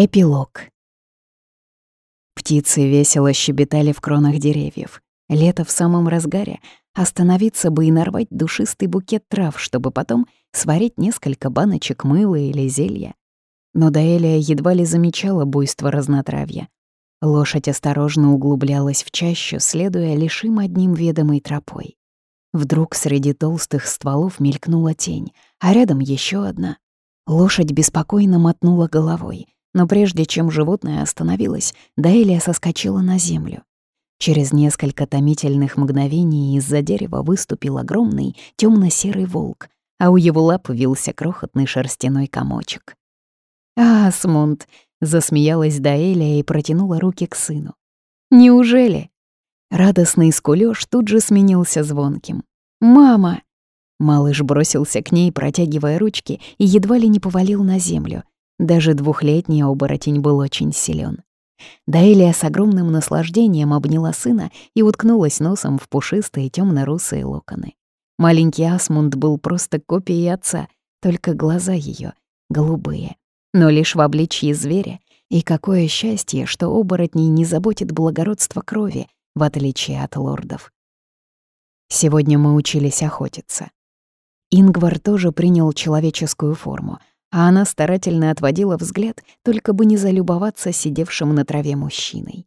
Эпилог. Птицы весело щебетали в кронах деревьев. Лето в самом разгаре. Остановиться бы и нарвать душистый букет трав, чтобы потом сварить несколько баночек мыла или зелья. Но Даэлия едва ли замечала буйство разнотравья. Лошадь осторожно углублялась в чащу, следуя лишь им одним ведомой тропой. Вдруг среди толстых стволов мелькнула тень, а рядом еще одна. Лошадь беспокойно мотнула головой, но прежде чем животное остановилось, Даэлия соскочила на землю. Через несколько томительных мгновений из-за дерева выступил огромный темно серый волк, а у его лап вился крохотный шерстяной комочек. «Асмунд!» — засмеялась Даэлия и протянула руки к сыну. «Неужели?» Радостный скулёж тут же сменился звонким. «Мама!» Малыш бросился к ней, протягивая ручки, и едва ли не повалил на землю. Даже двухлетний оборотень был очень силен. Даэлия с огромным наслаждением обняла сына и уткнулась носом в пушистые темно русые локоны. Маленький Асмунд был просто копией отца, только глаза ее голубые, но лишь в обличье зверя. И какое счастье, что оборотней не заботит благородство крови, в отличие от лордов. Сегодня мы учились охотиться. Ингвар тоже принял человеческую форму, а она старательно отводила взгляд, только бы не залюбоваться сидевшим на траве мужчиной.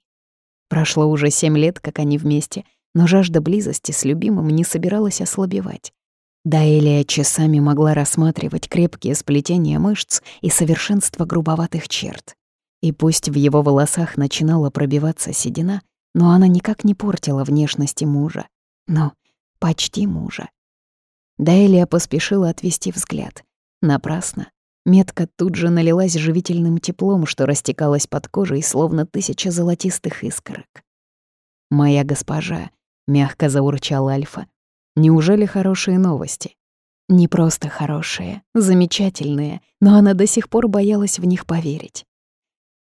Прошло уже семь лет, как они вместе, но жажда близости с любимым не собиралась ослабевать. Даэлия часами могла рассматривать крепкие сплетения мышц и совершенство грубоватых черт. И пусть в его волосах начинала пробиваться седина, но она никак не портила внешности мужа. Но почти мужа. Даэлия поспешила отвести взгляд. Напрасно. Метка тут же налилась живительным теплом, что растекалось под кожей, словно тысяча золотистых искорок. «Моя госпожа», — мягко заурчал Альфа, — «неужели хорошие новости?» Не просто хорошие, замечательные, но она до сих пор боялась в них поверить.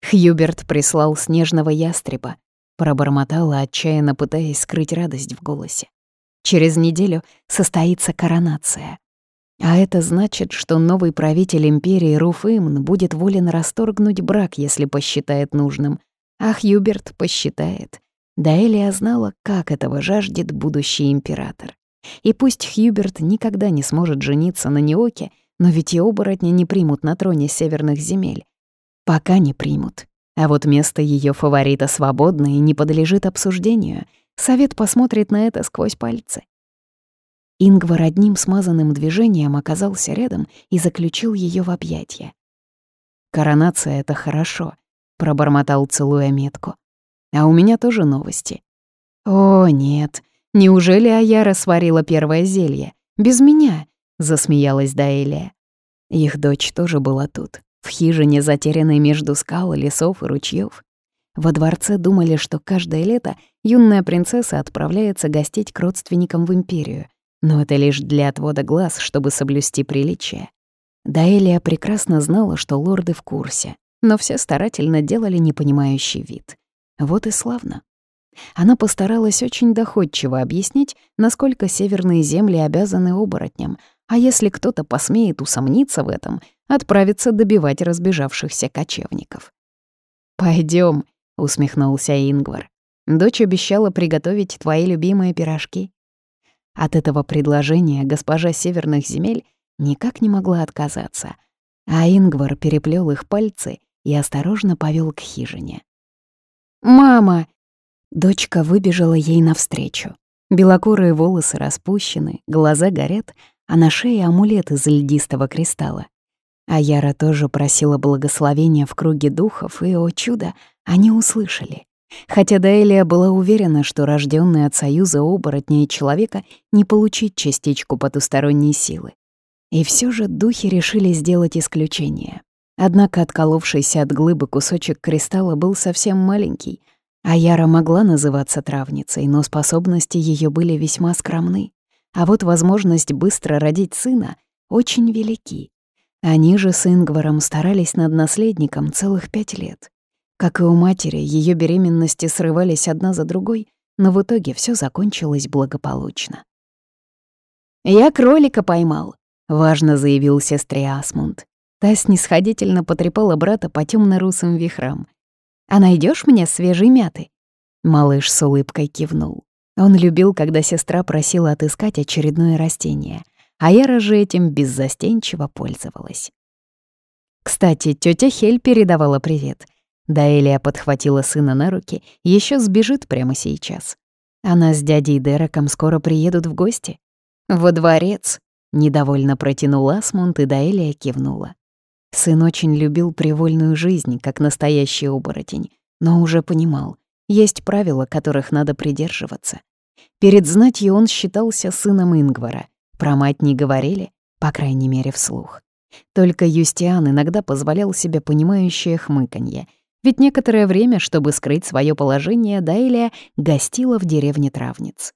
Хьюберт прислал снежного ястреба, пробормотала, отчаянно пытаясь скрыть радость в голосе. Через неделю состоится коронация. А это значит, что новый правитель империи Руфимн будет волен расторгнуть брак, если посчитает нужным. А Хьюберт посчитает. Да Элия знала, как этого жаждет будущий император. И пусть Хьюберт никогда не сможет жениться на Неоке, но ведь и оборотни не примут на троне северных земель. Пока не примут. А вот место ее фаворита свободно и не подлежит обсуждению. Совет посмотрит на это сквозь пальцы. Ингвар одним смазанным движением оказался рядом и заключил ее в объятия. «Коронация — это хорошо», — пробормотал, целуя метку. «А у меня тоже новости». «О, нет, неужели Аяра сварила первое зелье? Без меня?» — засмеялась Даэлия. Их дочь тоже была тут, в хижине, затерянной между скал, лесов и ручьев. Во дворце думали, что каждое лето юная принцесса отправляется гостить к родственникам в империю — но это лишь для отвода глаз, чтобы соблюсти приличие. Даэлия прекрасно знала, что лорды в курсе, но все старательно делали непонимающий вид. Вот и славно. Она постаралась очень доходчиво объяснить, насколько северные земли обязаны оборотням, а если кто-то посмеет усомниться в этом, отправиться добивать разбежавшихся кочевников. Пойдем, усмехнулся Ингвар. «Дочь обещала приготовить твои любимые пирожки». От этого предложения госпожа северных земель никак не могла отказаться, а Ингвар переплел их пальцы и осторожно повел к хижине. «Мама!» Дочка выбежала ей навстречу. Белокурые волосы распущены, глаза горят, а на шее амулет из льдистого кристалла. А Яра тоже просила благословения в круге духов, и, о чудо, они услышали. Хотя Даэлия была уверена, что рожденный от союза оборотня и человека не получит частичку потусторонней силы. И все же духи решили сделать исключение. Однако отколовшийся от глыбы кусочек кристалла был совсем маленький, а Яра могла называться травницей, но способности ее были весьма скромны. А вот возможность быстро родить сына очень велики. Они же с Ингваром старались над наследником целых пять лет. Как и у матери, ее беременности срывались одна за другой, но в итоге все закончилось благополучно. «Я кролика поймал», — важно заявил сестре Асмунд. Та снисходительно потрепала брата по темно-русым вихрам. «А найдешь мне свежей мяты?» Малыш с улыбкой кивнул. Он любил, когда сестра просила отыскать очередное растение, а Яра же этим беззастенчиво пользовалась. Кстати, тетя Хель передавала привет. Даэлия подхватила сына на руки, еще сбежит прямо сейчас. Она с дядей Дереком скоро приедут в гости. «Во дворец!» — недовольно протянул Асмунд, и Даэлия кивнула. Сын очень любил привольную жизнь, как настоящий оборотень, но уже понимал, есть правила, которых надо придерживаться. Перед знатью он считался сыном Ингвара. Про мать не говорили, по крайней мере, вслух. Только Юстиан иногда позволял себе понимающее хмыканье, ведь некоторое время, чтобы скрыть свое положение, Дайлия гостила в деревне Травниц.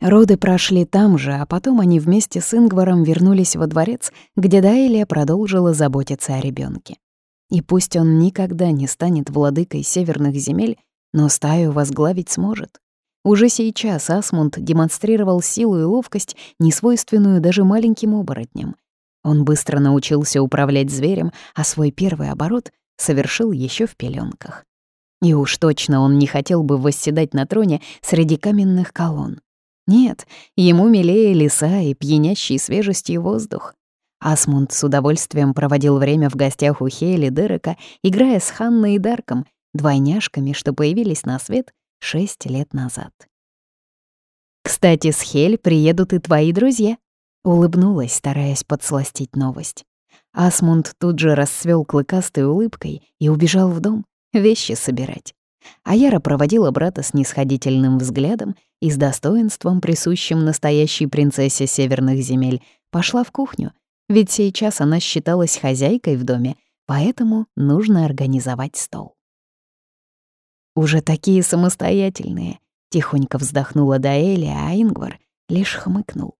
Роды прошли там же, а потом они вместе с Ингваром вернулись во дворец, где Дайлия продолжила заботиться о ребенке. И пусть он никогда не станет владыкой северных земель, но стаю возглавить сможет. Уже сейчас Асмунд демонстрировал силу и ловкость, несвойственную даже маленьким оборотням. Он быстро научился управлять зверем, а свой первый оборот совершил еще в пеленках. И уж точно он не хотел бы восседать на троне среди каменных колонн. Нет, ему милее леса и пьянящий свежестью воздух. Асмунд с удовольствием проводил время в гостях у Хейли Дерека, играя с Ханной и Дарком, двойняшками, что появились на свет шесть лет назад. «Кстати, с Хель приедут и твои друзья», — улыбнулась, стараясь подсластить новость. Асмунд тут же расцвел клыкастой улыбкой и убежал в дом вещи собирать. А Яра проводила брата с нисходительным взглядом и с достоинством, присущим настоящей принцессе северных земель, пошла в кухню, ведь сейчас она считалась хозяйкой в доме, поэтому нужно организовать стол. «Уже такие самостоятельные», — тихонько вздохнула Даэли, а Ингвар лишь хмыкнул.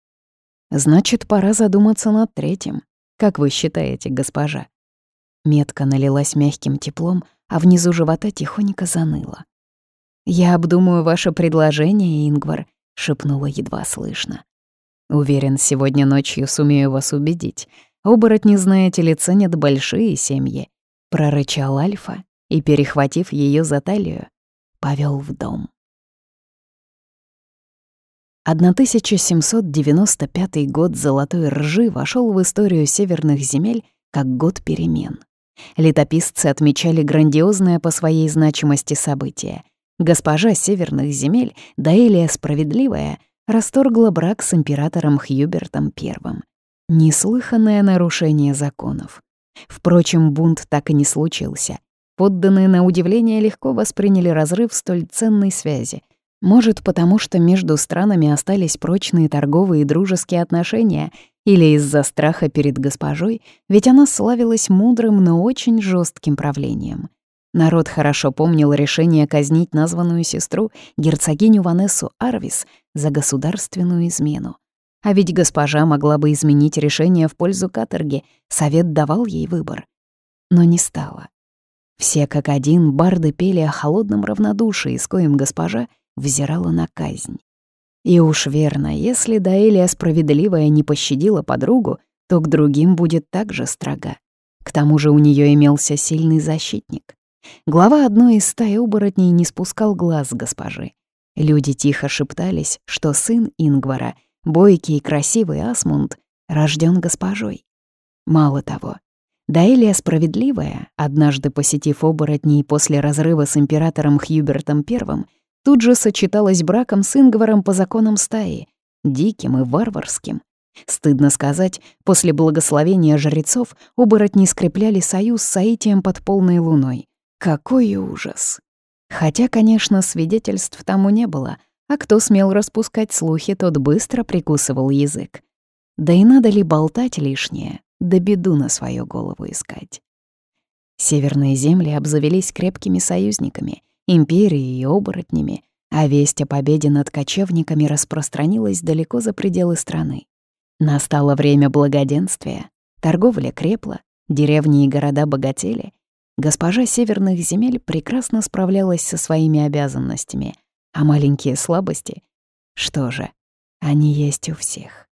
«Значит, пора задуматься над третьим. Как вы считаете, госпожа?» Метка налилась мягким теплом, а внизу живота тихонько заныло. «Я обдумаю ваше предложение, Ингвар», — шепнула едва слышно. «Уверен, сегодня ночью сумею вас убедить. Оборотни, знаете ли, ценят большие семьи», — прорычал Альфа и, перехватив ее за талию, повел в дом. 1795 год Золотой Ржи вошел в историю северных земель как год перемен. Летописцы отмечали грандиозное по своей значимости событие. Госпожа северных земель, Даэлия Справедливая, расторгла брак с императором Хьюбертом I. Неслыханное нарушение законов. Впрочем, бунт так и не случился. Подданные на удивление легко восприняли разрыв столь ценной связи. Может, потому что между странами остались прочные торговые и дружеские отношения, или из-за страха перед госпожой, ведь она славилась мудрым, но очень жестким правлением. Народ хорошо помнил решение казнить названную сестру, герцогиню Ванессу Арвис, за государственную измену. А ведь госпожа могла бы изменить решение в пользу каторги, совет давал ей выбор. Но не стало. Все как один барды пели о холодном равнодушии, с коим госпожа взирала на казнь. И уж верно, если Даэлия справедливая не пощадила подругу, то к другим будет также строга. К тому же у нее имелся сильный защитник. Глава одной из стаи оборотней не спускал глаз госпожи. Люди тихо шептались, что сын Ингвара, бойкий и красивый Асмунд, рожден госпожой. Мало того, Даэлия Справедливая, однажды посетив оборотней после разрыва с императором Хьюбертом I, тут же сочеталась браком с Ингваром по законам стаи, диким и варварским. Стыдно сказать, после благословения жрецов оборотни скрепляли союз с Саитием под полной луной. Какой ужас! Хотя, конечно, свидетельств тому не было, а кто смел распускать слухи, тот быстро прикусывал язык. Да и надо ли болтать лишнее, да беду на свою голову искать. Северные земли обзавелись крепкими союзниками, империей и оборотнями, а весть о победе над кочевниками распространилась далеко за пределы страны. Настало время благоденствия, торговля крепла, деревни и города богатели. Госпожа северных земель прекрасно справлялась со своими обязанностями, а маленькие слабости, что же, они есть у всех.